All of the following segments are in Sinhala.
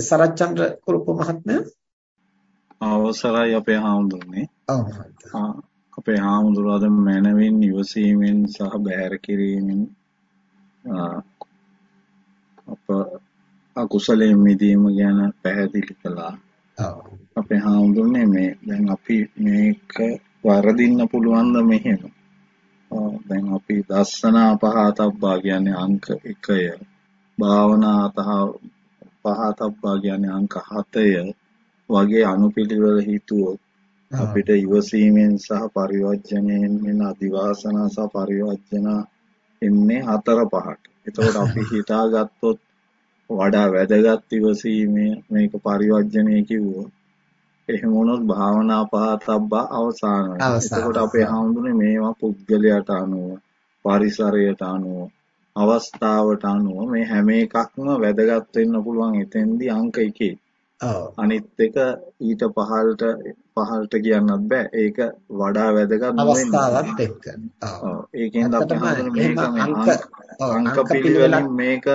සරච්චන්ද්‍ර කුරුප්පු මහත්මයා අවසරයි අපේ හාමුදුරනේ. ඔව් අපේ හාමුදුරුවෝ මැනවින් ඉවසීමෙන් සහ බැහැර කිරීමෙන් අප අකුසලයෙන් මිදීම ගැන පැහැදිලි කළා. අපේ හාමුදුරනේ මේ දැන් අපි මේක වරදින්න පුළුවන්ද මෙහෙම? දැන් අපි දස්සනා පහතබ්බා කියන්නේ අංක 1ය. භාවනා අතහ පහතබ්බා කියන්නේ අංක 7ය වගේ අනුපිළිවෙල හිතුවොත් අපිට ඉවසීමෙන් සහ පරිවර්ජණයෙන් වෙන අදිවාසනා සහ පරිවර්ජන එන්නේ හතර පහට. එතකොට අපි හිතාගත්තොත් වඩා වැදගත් ඉවසීමේ මේක පරිවර්ජණය කිව්වොත් එහෙම වුණොත් භාවනා පහතබ්බා අවසාන වෙනවා. එතකොට අපේ හඳුනේ මේවා පුද්ගලයාට අනුව පරිසරයට අනුව අවස්ථාවට අනුව මේ හැම එකක්ම වැදගත් වෙන්න පුළුවන් එතෙන්දී අංක 1. අනිත් එක ඊට පහළට පහළට කියන්නත් බෑ. ඒක වඩා වැදගත් අවස්ථාවත් එක්ක. ඔව්. ඒකෙන් අපි හඳුනන මේක අංක පිළිවෙලින් මේක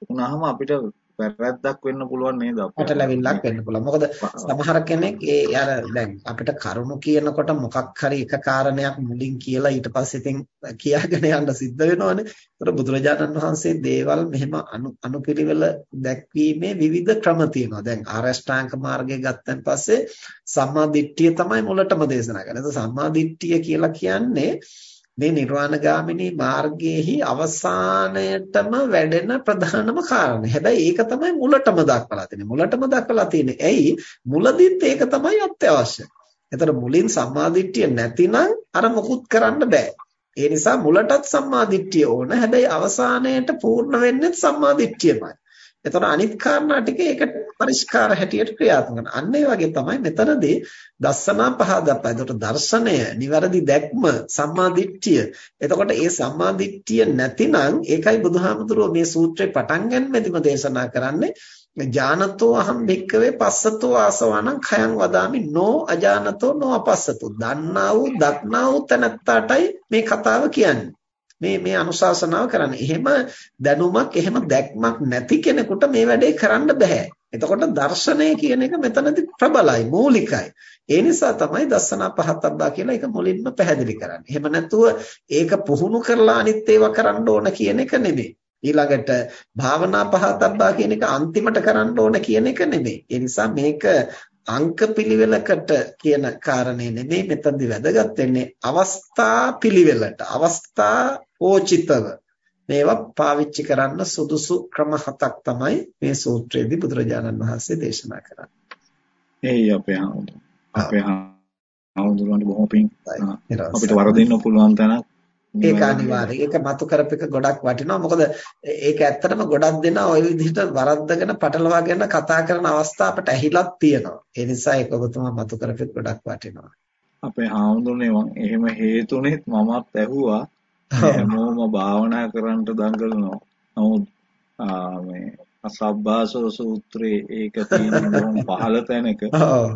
වුණාම අපිට වැරද්දක් වෙන්න පුළුවන් නේද අපිට? පැටලවිල්ලක් වෙන්න පුළුවන්. මොකද සමහර කෙනෙක් ඒ අර දැන් අපිට කරුණු කියනකොට මොකක් හරි එක කාරණයක් මුලින් කියලා ඊට පස්සේ ඉතින් කියාගෙන යන්න සිද්ධ වෙනවනේ. ඒතර බුදුරජාණන් වහන්සේ දේවල් මෙහෙම අනුපිළිවෙල දැක්වීමේ විවිධ ක්‍රම තියෙනවා. දැන් ආරෂ්ඨාංග මාර්ගය ගත්තන් පස්සේ සම්මා දිට්ඨිය තමයි මුලටම දේශනා කරන්නේ. සම්මා දිට්ඨිය කියලා කියන්නේ මේ නිර්වාණගාමිනී මාර්ගයේහි අවසානයටම වැඩෙන ප්‍රධානම කාරණේ. හැබැයි ඒක තමයි මුලටම දක්වලා තියෙන්නේ. මුලටම දක්වලා තියෙන්නේ. ඇයි? මුලදිත් ඒක තමයි අත්‍යවශ්‍ය. එතන මුලින් සම්මාදිට්ඨිය නැතිනම් අර මොකුත් කරන්න බෑ. ඒ නිසා මුලටත් සම්මාදිට්ඨිය ඕන. හැබැයි අවසානයේට පූර්ණ වෙන්නේ සම්මාදිට්ඨියමයි. එතකොට අනිත් කාරණා ටික ඒකට පරිස්කාර හැටියට ක්‍රියාත්මක කරනවා. අන්න ඒ වගේ තමයි මෙතනදී දස්සනා පහදප්පා. එතකොට දර්ශනය, නිවැරදි දැක්ම, සම්මා දිට්ඨිය. එතකොට ඒ සම්මා දිට්ඨිය නැතිනම් ඒකයි බුදුහාමුදුරුවෝ මේ සූත්‍රේ පටන් ගන්නෙදිම දේශනා කරන්නේ ඥානතෝ අහම් භික්කවේ පස්සතෝ ආසවණං khයං වදාමි නෝ අජානතෝ නෝ අපස්සතෝ දන්නා වූ දක්නා වූ තැනත්තාටයි මේ කතාව කියන්නේ මේ මේ අනුශාසනාව කරන්නේ. එහෙම දැනුමක් එහෙම දැක්මක් නැති කෙනෙකුට මේ වැඩේ කරන්න බෑ. එතකොට දර්ශනය කියන එක මෙතනදි ප්‍රබලයි, මූලිකයි. ඒ නිසා තමයි දස්සනා පහතබ්බා කියලා ඒක මුලින්ම පැහැදිලි කරන්නේ. එහෙම නැතුව ඒක පුහුණු කරලා අනිත් ඒවා කරන්න ඕන කියන එක නෙමෙයි. ඊළඟට භාවනා පහතබ්බා කියන එක අන්තිමට කරන්න ඕන කියන එක නෙමෙයි. ඒ නිසා මේක අංක පිළිවෙලකට කියන කාරණේ නෙමෙයි මෙතනදි වැදගත් වෙන්නේ අවස්ථා පිළිවෙලට. අවස්ථා ඕචිතව. මේවා පාවිච්චි කරන්න සුදුසු ක්‍රම හතක් තමයි මේ සූත්‍රයේදී බුදුරජාණන් වහන්සේ දේශනා කරන්නේ. එයි අපේ හාමුදුරුවෝ. අපේ හාමුදුරුවන්ට බොහොම පිං අපිට වරදින්න පුළුවන් තැනක් ඒක අනිවාර්යයි. ඒක මතු කරපෙක ගොඩක් වටිනවා. මොකද ඒක ඇත්තටම ගොඩක් දෙනා ওই විදිහට වරද්දගෙන පටලවාගෙන කතා කරන අවස්ථා අපට ඇහිලක් තියෙනවා. ඒ නිසා ඒක ඔබතුමා මතු කරපෙක ගොඩක් වටිනවා. අපේ හාමුදුරනේ එහෙම හේතුනෙත් මමත් ඇහුවා හැමෝම භාවනා කරන්නට දඟලනවා. නමුත් මේ අසබ්බාසෝ සූත්‍රයේ ඒක තියෙන බොහොම පහළ තැනක.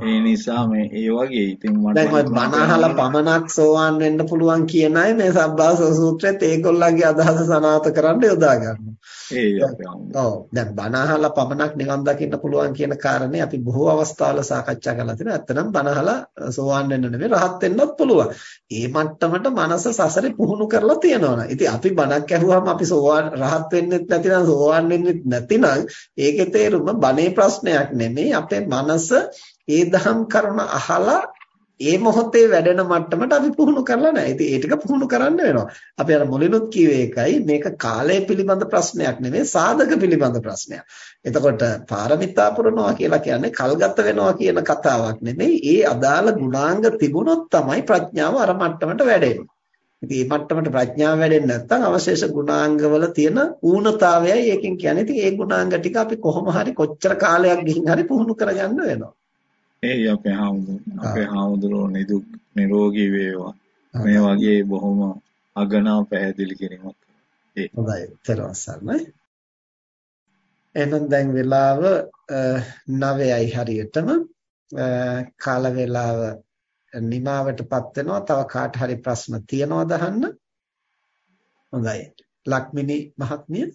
ඒ නිසා මේ ඒ වගේ ඉතින් මට දැන් මන අහලා පමණක් සෝවාන් වෙන්න පුළුවන් කියන අය මේ සබ්බාසෝ සූත්‍රයේත් ඒගොල්ලන්ගේ අදහස සනාථ කරන්න යොදා ගන්නවා. ඒ ඔව් දැන් බණ අහලා පමණක් නිවන් දකින්න පුළුවන් කියන කාරණේ අපි බොහෝ අවස්ථාවල සාකච්ඡා කරලා තියෙනවා. ඇත්තනම් බණ අහලා සෝවාන් වෙන්න නෙමෙයි රහත් වෙන්නත් පුළුවන්. ඒ මට්ටමට මනස සසරේ පුහුණු කරලා තියෙනවා. ඉතින් අපි බණක් ඇහුවාම අපි සෝවාන් රහත් වෙන්නෙත් නැතිනම් සෝවාන් වෙන්නෙත් නැතිනම් ඒකේ තේරුම බණේ ප්‍රශ්නයක් නෙමෙයි අපේ මනස ඒ දහම් කරුණ අහලා ඒ මොහොතේ වැඩෙන මට්ටමට අපි පුහුණු කරලා නැහැ. ඉතින් ඒ ටික පුහුණු කරන්න වෙනවා. අපි අර මුලිනුත් කිව්වේ ඒකයි මේක කාලය පිළිබඳ ප්‍රශ්නයක් නෙමෙයි සාධක පිළිබඳ ප්‍රශ්නයක්. එතකොට පාරමිතා පුරනවා කියලා කියන්නේ කල්ගත වෙනවා කියන කතාවක් නෙමෙයි. ඒ අදාළ ගුණාංග තිබුණොත් තමයි ප්‍රඥාව අර මට්ටමට වැඩෙන්නේ. ඉතින් මේ මට්ටමට ප්‍රඥාව වැඩෙන්නේ නැත්නම් අවශේෂ ගුණාංගවල තියෙන ඌනතාවයයි ඒකෙන් කියන්නේ. ඉතින් ඒ ගුණාංග ටික අපි කොහොම හරි කොච්චර කාලයක් ගිහින් හරි පුහුණු කරගන්න වෙනවා. ඒ අපේ හාමුදුරුවෝ අපේ හාමුදුරුවෝ නිදුක් නිරෝගී වේවා. මේ වගේ බොහොම අගනා පැහැදිලි කිරීමක්. ඒ හොඳයි. සරණයි. එහෙනම් දැන් වෙලාව 9යි හරියටම කාල වේලාව නිමාවටපත් වෙනවා. තව කාට හරි ප්‍රශ්න තියෙනවද අහන්න? හොඳයි. ලක්මිනි මහත්මිය